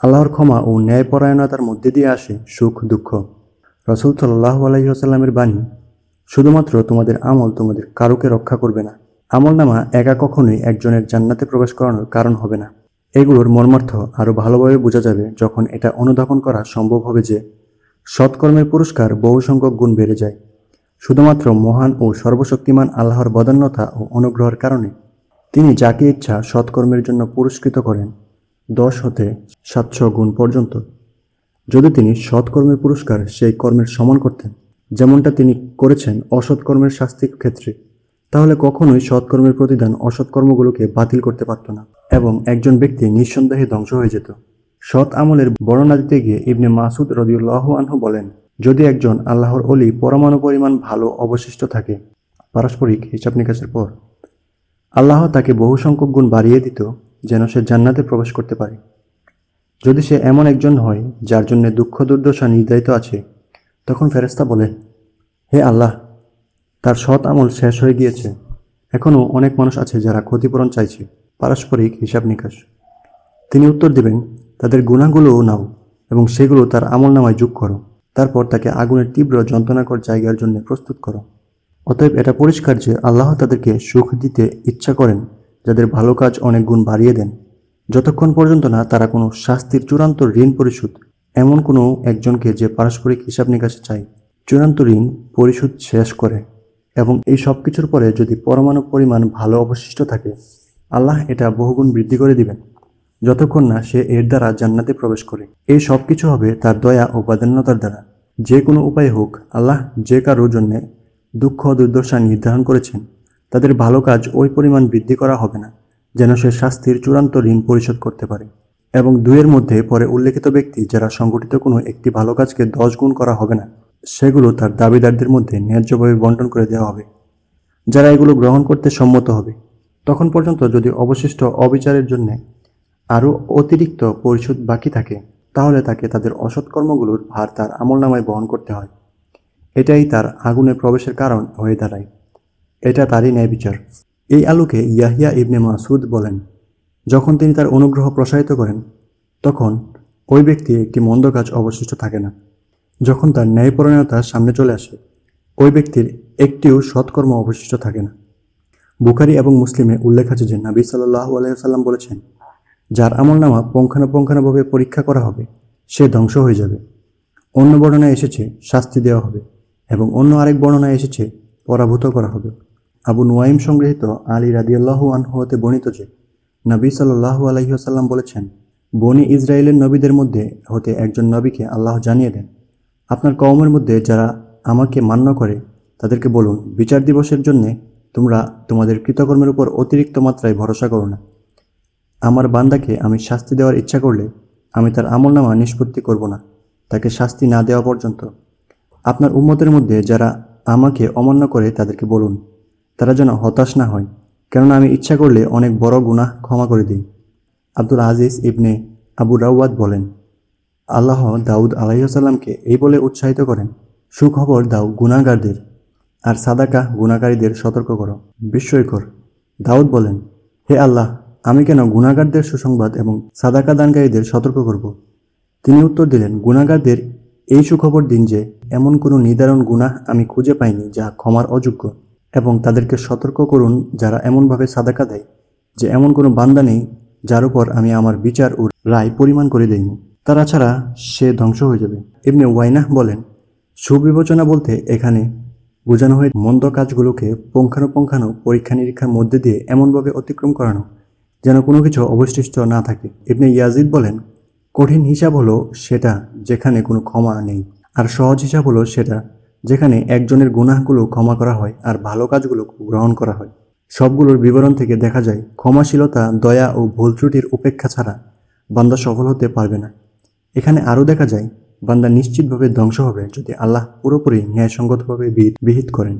আল্লাহর ক্ষমা ও ন্যায়পরায়ণতার মধ্যে দিয়ে আসে সুখ, দুঃখ। রসুল সাল্লাহ আলহিহাসাল্লামের বাণী, শুধুমাত্র তোমাদের আমল তোমাদের কারুকে রক্ষা করবে না। আমল নামা একা কখনোই একজনের জান্নাতে প্রবেশ করানোর কারণ হবে না। এগুলোর মর্মার্থ আরও ভালোভাবে বোঝা যাবে যখন এটা অনুধাবন করা সম্ভব হবে যে, সৎকর্মের পুরস্কার বহু সংখ্যক গুণ বেড়ে যায়। শুধুমাত্র মহান ও সর্বশক্তিমান আল্লাহর বদান্যতা ও অনুগ্রহের কারণে তিনি যাকে ইচ্ছা সৎকর্মের জন্য পুরস্কৃত করেন। দশ হতে সাতশো গুণ পর্যন্ত। যদি তিনি সৎকর্মের পুরস্কার সেই কর্মের সমান করতেন, যেমনটা তিনি করেছেন অসৎকর্মের শাস্তির ক্ষেত্রে, তাহলে কখনোই সৎকর্মের প্রতিদান অসৎকর্মগুলোকে বাতিল করতে পারত না এবং একজন ব্যক্তি নিঃসন্দেহে ধ্বংস হয়ে যেত। সৎ আমলের বর্ণনা দিতে গিয়ে ইবনে মাসুদ রদিউল্লাহ আনহু বলেন, যদি একজন আল্লাহর অলি পরমাণু পরিমাণ ভালো অবশিষ্ট থাকে, পারস্পরিক হিসাব নিকাশের পর আল্লাহ তাকে বহু সংখ্যক গুণ বাড়িয়ে দিত যেন সে জান্নাতে প্রবেশ করতে পারে। যদি সে এমন একজন হয়, যার জন্য দুঃখ, দুর্দশা নির্ধারিত আছে, তখন ফেরেস্তা বলে হে আল্লাহ, তার সৎ আমল শেষ হয়ে গিয়েছে। এখনও অনেক মানুষ আছে যারা ক্ষতিপূরণ চাইছে, পারস্পরিক হিসাব নিকাশ। তিনি উত্তর দিবেন, তাদের গুণাগুলোও নাও এবং সেগুলো তার আমল নামায় যোগ করো। তারপর তাকে আগুনের তীব্র যন্ত্রণাকর জায়গার জন্য প্রস্তুত করো। অতএব এটা পরিষ্কার যে আল্লাহ তাদেরকে সুখ দিতে ইচ্ছা করেন। যাদের ভালো কাজ অনেক গুণ বাড়িয়ে দেন। যতক্ষণ পর্যন্ত না তারা কোনো শাস্তির চূড়ান্ত ঋণ পরিশোধ, এমন কোনো একজনকে যে পারস্পরিক হিসাব নিকাশে চায়, চূড়ান্ত ঋণ পরিশোধ শেষ করে। এবং এই সব কিছুর পরে যদি পরমাণু পরিমাণ ভালো অবশিষ্ট থাকে, আল্লাহ এটা বহুগুণ বৃদ্ধি করে দিবেন। যতক্ষণ না সে এর দ্বারা জান্নাতে প্রবেশ করে। এই সব কিছু হবে তার দয়া ও বাদান্যতার দ্বারা। যে কোনো উপায় হোক, আল্লাহ যে কারোর জন্যে দুঃখ দুর্দশা নির্ধারণ করেছেন। তাদের ভালো কাজ ওই পরিমাণ বৃদ্ধি করা হবে না, যেন সে শাস্তির চূড়ান্ত ঋণ পরিশোধ করতে পারে। এবং দুইয়ের মধ্যে পরে উল্লেখিত ব্যক্তি যারা সংগঠিত কোনো একটি ভালো কাজকে দশ গুণ করা হবে না, সেগুলো তার দাবিদারদের মধ্যে ন্যায্যভাবে বন্টন করে দেওয়া হবে। যারা এগুলো গ্রহণ করতে সম্মত হবে, তখন পর্যন্ত যদি অবশিষ্ট অবিচারের জন্য আরও অতিরিক্ত পরিশোধ বাকি থাকে, তাহলে তাকে তাদের অসৎকর্মগুলোর ভার তার আমলনামায় বহন করতে হয়। এটাই তার আগুনে প্রবেশের কারণ হয়ে দাঁড়ায়। এটা তারই ন্যায় বিচার। এই আলোকে ইয়াহিয়া ইবনে মাসুদ বলেন, যখন তিনি তার অনুগ্রহ প্রসারিত করেন, তখন ওই ব্যক্তি একটি মন্দ কাজ অবশিষ্ট থাকে না। যখন তার ন্যায়পরায়ণতা সামনে চলে আসে, ওই ব্যক্তির একটিও সৎকর্ম অবশিষ্ট থাকে না। বুখারি এবং মুসলিমে উল্লেখ আছে যে নাবী সাল্লাহ আলাইসাল্লাম বলেছেন, যার আমল নামা পুঙ্খানুপুঙ্খানুভাবে পরীক্ষা করা হবে, সে ধ্বংস হয়ে যাবে। অন্য বর্ণনায় এসেছে শাস্তি দেওয়া হবে এবং অন্য আরেক বর্ণনায় এসেছে পরাভূত করা হবে। আবু নুয়াইম সংগৃহীত আলী রাদিয়াল্লাহু আনহু হতে বর্ণিত যে, নবী সাল্লাহু আলহিহাসাল্লাম বলেছেন, বনি ইসরায়েলের নবীদের মধ্যে হতে একজন নবীকে আল্লাহ জানিয়ে দেন। আপনার কওমের মধ্যে যারা আমাকে মান্য করে, তাদেরকে বলুন, বিচার দিবসের জন্যে তোমরা তোমাদের কৃতকর্মের উপর অতিরিক্ত মাত্রায় ভরসা করো না। আমার বান্দাকে আমি শাস্তি দেওয়ার ইচ্ছা করলে আমি তার আমলনামা নিষ্পত্তি করব না, তাকে শাস্তি না দেওয়া পর্যন্ত। আপনার উম্মতের মধ্যে যারা আমাকে অমান্য করে, তাদেরকে বলুন তারা যেন হতাশ না হয়, কেননা আমি ইচ্ছা করলে অনেক বড় গুনাহ ক্ষমা করে দিই। আব্দুল আজিজ ইবনে আবু রাউয়াদ বলেন, আল্লাহ দাউদ আলাইসাল্লামকে এই বলে উৎসাহিত করেন, সুখবর দাও গুণাগারদের আর সাদাকা গুণাকারীদের সতর্ক করো, বিস্ময়কর। দাউদ বলেন, হে আল্লাহ, আমি কেন গুণাগারদের সুসংবাদ এবং সাদাকা দানকারীদের সতর্ক করব? তিনি উত্তর দিলেন গুণাগারদের এই সুখবর দিন যে এমন কোনো নির্ধারণ গুনাহ আমি খুঁজে পাইনি যা ক্ষমার অযোগ্য। এবং তাদেরকে সতর্ক করুন যারা এমনভাবে সাদাকা দেয় যে এমন কোনো বান্দা নেই যার উপর আমি আমার বিচার ও রায় পরিমাণ করে দেইনি। তারা ছাড়া সে ধ্বংস হয়ে যাবে। এমনি ওয়াইনাহ বলেন, সুবিবেচনা বলতে এখানে বোঝানো হয় মন্দ কাজগুলোকে পুঙ্খানুপুঙ্খানু পরীক্ষা নিরীক্ষার মধ্যে দিয়ে এমনভাবে অতিক্রম করানো যেন কোনো কিছু অবশিষ্ট না থাকে। ইবনে ইয়াজিদ বলেন, কঠিন হিসাব হলো সেটা যেখানে কোনো ক্ষমা নেই, আর সহজ হিসাব হলো সেটা যেখানে একজনের গুনাহগুলো ক্ষমা করা হয় আর ভালো কাজগুলো গ্রহণ করা হয়। সবগুলোর বিবরণ থেকে দেখা যায়, ক্ষমাশীলতা, দয়া ও ভুল ত্রুটির উপেক্ষা ছাড়া বান্দা সফল হতে পারবে না। এখানে আরও দেখা যায়, বান্দা নিশ্চিতভাবে ধ্বংস হবে যদি আল্লাহ পুরোপুরি ন্যায়সঙ্গতভাবে বিহিত করেন।